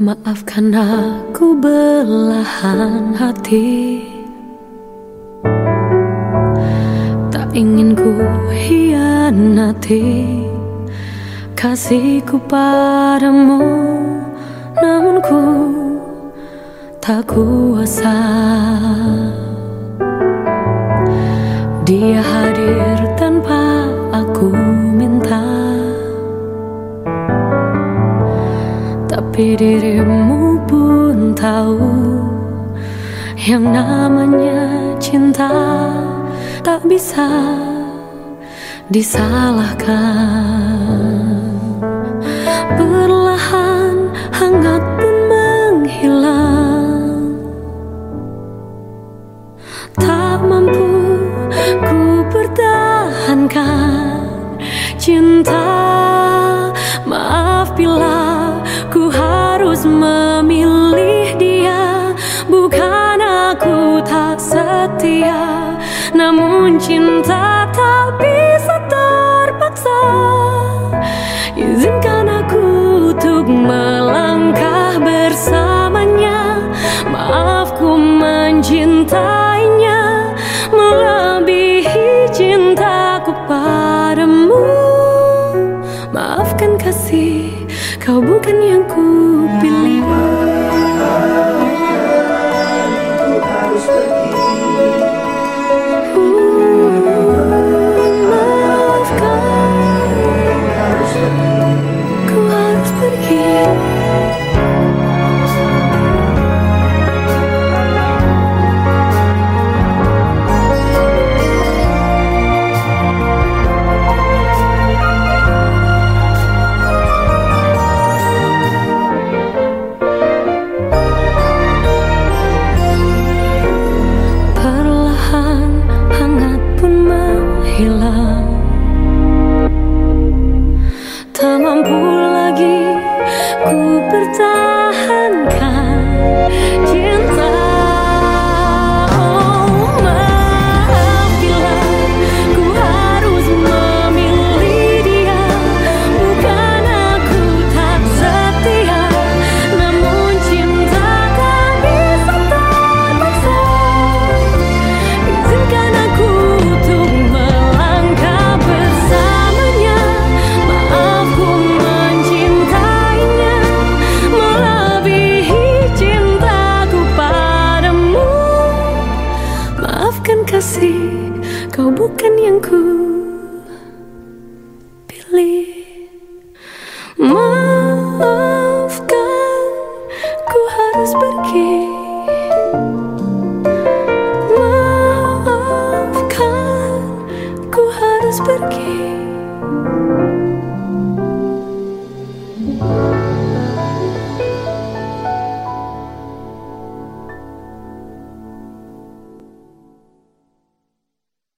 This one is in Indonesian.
Maafkan aku belahan hati. Tak ingin ku hianati. Kasihku padamu Namun ku tak kuasa. Dia hadir Tapi dirimu pun tahu Yang namanya cinta Tak bisa disalahkan. Perlahan hangat pun menghilang. Tak mampu ku pertahankan cinta. Maaf bila memilih dia. Bukan aku tak setia Namun cinta tak bisa terpaksa. Izinkan aku untuk melangkah bersamanya. Maafku mencintainya. Melebihi cintaku padamu. Maafkan kasih Kau bukan yang ku pilih ku percaya. Kasih. Kau bukan yang ku pilih. Maafkan Ku harus pergi. Maafkan Ku harus pergi